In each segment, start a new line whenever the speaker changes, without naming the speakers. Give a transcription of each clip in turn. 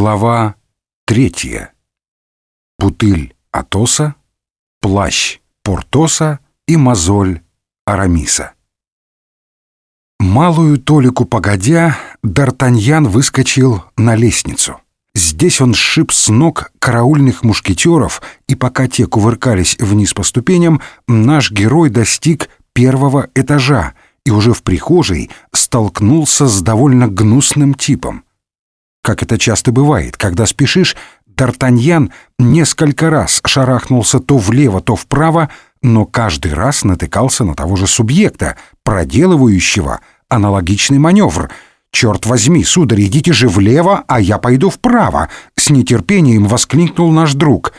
Глава третья. Бутыль Атоса, плащ Портоса и мозоль Арамиса. Малую толику погодя, Д'Артаньян выскочил на лестницу. Здесь он сшиб с ног караульных мушкетеров, и пока те кувыркались вниз по ступеням, наш герой достиг первого этажа и уже в прихожей столкнулся с довольно гнусным типом. Как это часто бывает, когда спешишь, Д'Артаньян несколько раз шарахнулся то влево, то вправо, но каждый раз натыкался на того же субъекта, проделывающего аналогичный маневр. «Черт возьми, сударь, идите же влево, а я пойду вправо!» — с нетерпением воскликнул наш друг.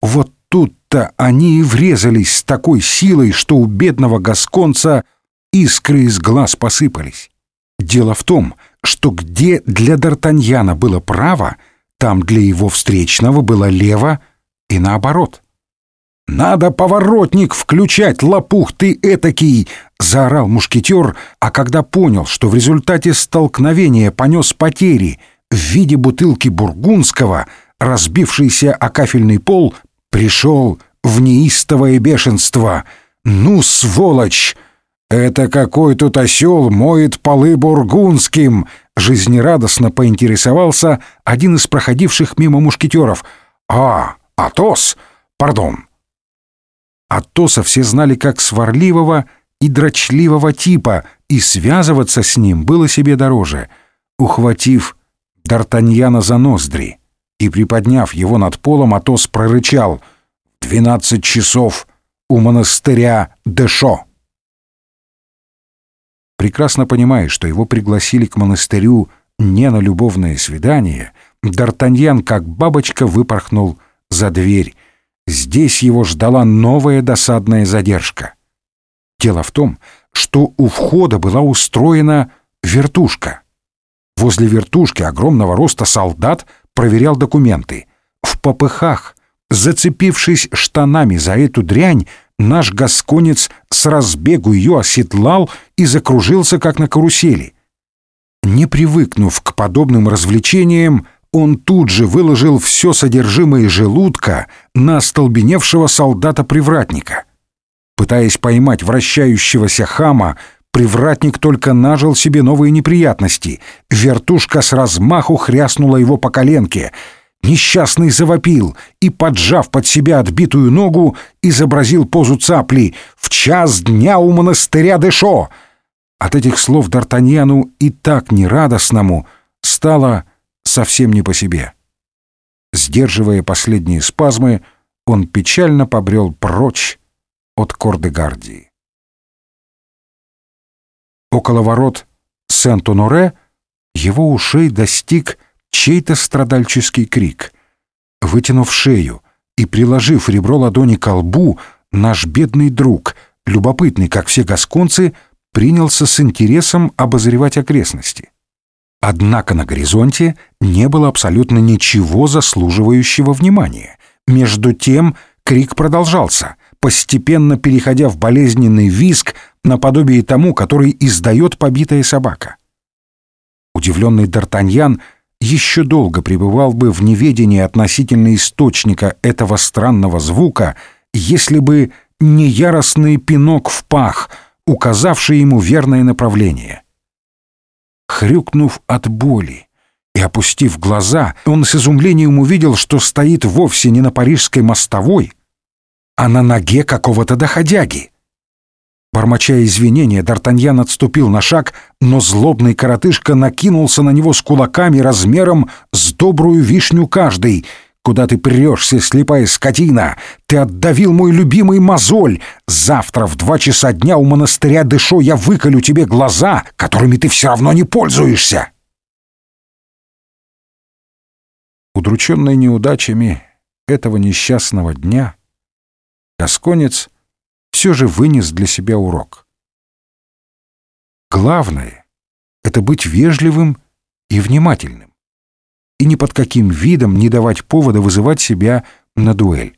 Вот тут-то они и врезались с такой силой, что у бедного гасконца искры из глаз посыпались. Дело в том, что где для Д'Артаньяна было право, там для его встречного было лево и наоборот. «Надо поворотник включать, лопух ты этакий!» — заорал мушкетер, а когда понял, что в результате столкновения понес потери в виде бутылки бургундского, разбившийся о кафельный пол, пришел в неистовое бешенство. «Ну, сволочь!» «Это какой тут осел моет полы бургундским!» Жизнерадостно поинтересовался один из проходивших мимо мушкетеров. «А, Атос! Пардон!» Атоса все знали как сварливого и дрочливого типа, и связываться с ним было себе дороже. Ухватив Д'Артаньяна за ноздри и приподняв его над полом, Атос прорычал «Двенадцать часов у монастыря Дешо!» Прекрасно понимая, что его пригласили к монастырю не на любовное свидание, Д'Артаньян, как бабочка, выпорхнул за дверь. Здесь его ждала новая досадная задержка. Дело в том, что у входа была устроена вертушка. Возле вертушки огромного роста солдат проверял документы. В попыхах, зацепившись штанами за эту дрянь, наш гасконец с разбегу ее оседлал и закружился, как на карусели. Не привыкнув к подобным развлечениям, он тут же выложил все содержимое желудка на остолбеневшего солдата-привратника. Пытаясь поймать вращающегося хама, привратник только нажил себе новые неприятности. Вертушка с размаху хряснула его по коленке — Несчастный завопил и, поджав под себя отбитую ногу, изобразил позу цапли «В час дня у монастыря Дешо!» От этих слов Д'Артаньяну и так нерадостному стало совсем не по себе. Сдерживая последние спазмы, он печально побрел прочь от Кордегардии. Около ворот Сент-Оноре его ушей достиг чей-то страдальческий крик. Вытянув шею и приложив ребро ладони к лбу, наш бедный друг, любопытный, как все гасконцы, принялся с интересом обозревать окрестности. Однако на горизонте не было абсолютно ничего заслуживающего внимания. Между тем крик продолжался, постепенно переходя в болезненный визг наподобие тому, который издает побитая собака. Удивленный Д'Артаньян еще долго пребывал бы в неведении относительно источника этого странного звука, если бы не яростный пинок в пах, указавший ему верное направление. Хрюкнув от боли и опустив глаза, он с изумлением увидел, что стоит вовсе не на парижской мостовой, а на ноге какого-то доходяги. Бормоча извинения, Д'Артаньян отступил на шаг, но злобный коротышка накинулся на него с кулаками размером с добрую вишню каждый. «Куда ты прешься, слепая скотина? Ты отдавил мой любимый мозоль! Завтра в два часа дня у монастыря Дышо я выколю тебе глаза, которыми ты все равно не пользуешься!» Удрученный неудачами этого несчастного дня, Гасконец все же вынес для себя урок. Главное — это быть вежливым и внимательным, и ни под каким видом не давать повода вызывать себя на дуэль.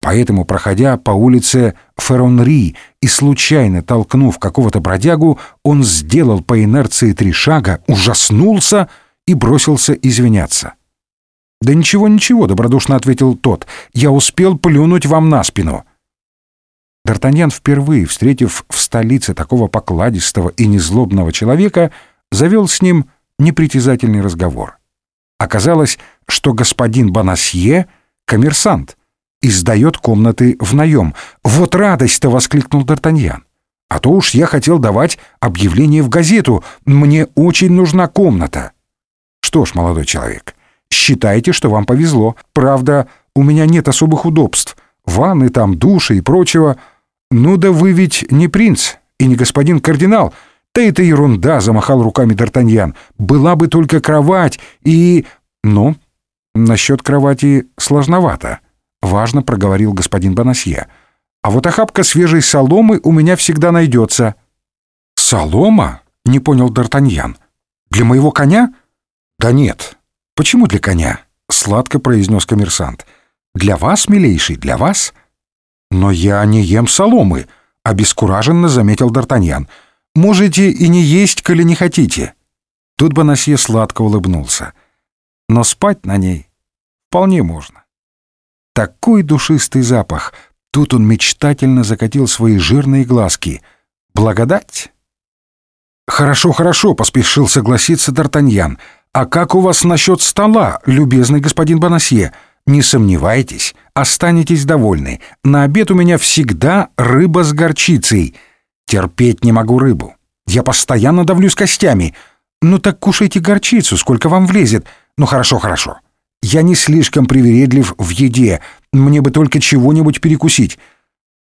Поэтому, проходя по улице Феронри и случайно толкнув какого-то бродягу, он сделал по инерции три шага, ужаснулся и бросился извиняться. «Да ничего, ничего», — добродушно ответил тот. «Я успел плюнуть вам на спину». Д'Артаньян, впервые встретив в столице такого покладистого и незлобного человека, завел с ним непритязательный разговор. Оказалось, что господин Бонасье — коммерсант и сдает комнаты в наем. «Вот радость-то!» — воскликнул Д'Артаньян. «А то уж я хотел давать объявление в газету. Мне очень нужна комната». «Что ж, молодой человек, считайте, что вам повезло. Правда, у меня нет особых удобств. Ванны там, души и прочего. Ну да вы ведь не принц и не господин кардинал». «Да это ерунда!» — замахал руками Д'Артаньян. «Была бы только кровать и...» «Ну, насчет кровати сложновато», — важно проговорил господин Бонасье. «А вот охапка свежей соломы у меня всегда найдется». «Солома?» — не понял Д'Артаньян. «Для моего коня?» «Да нет. Почему для коня?» — сладко произнес коммерсант. «Для вас, милейший, для вас?» «Но я не ем соломы», — обескураженно заметил Д'Артаньян. Можете и не есть, коли не хотите». Тут Бонасье сладко улыбнулся. «Но спать на ней вполне можно». Такой душистый запах. Тут он мечтательно закатил свои жирные глазки. «Благодать?» «Хорошо, хорошо», — поспешил согласиться Д'Артаньян. «А как у вас насчет стола, любезный господин Бонасье? Не сомневайтесь, останетесь довольны. На обед у меня всегда рыба с горчицей». Терпеть не могу рыбу. Я постоянно давлюсь костями. Ну так кушайте горчицу, сколько вам влезет. Ну хорошо, хорошо. Я не слишком привередлив в еде. Мне бы только чего-нибудь перекусить.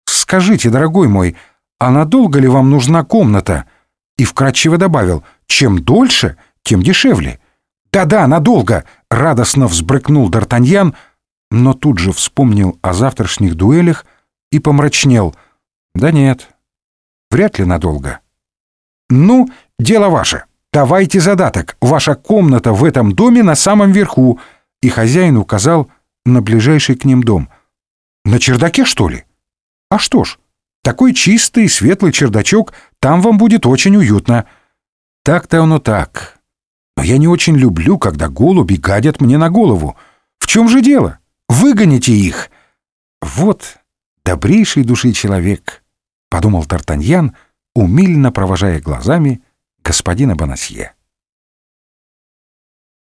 Скажите, дорогой мой, а надолго ли вам нужна комната? И вкратчиво добавил, чем дольше, тем дешевле. Да-да, надолго, радостно взбрыкнул Д'Артаньян, но тут же вспомнил о завтрашних дуэлях и помрачнел. Да нет, Вряд ли надолго. Ну, дело ваше. Давайте задаток. Ваша комната в этом доме на самом верху. И хозяин указал на ближайший к ним дом. На чердаке, что ли? А что ж, такой чистый, светлый чердачок, там вам будет очень уютно. Так-то оно так. Но я не очень люблю, когда голуби гадят мне на голову. В чем же дело? Выгоните их. Вот добрейший души человек подумал Тартаньян, умильно провожая глазами господина Бонасье.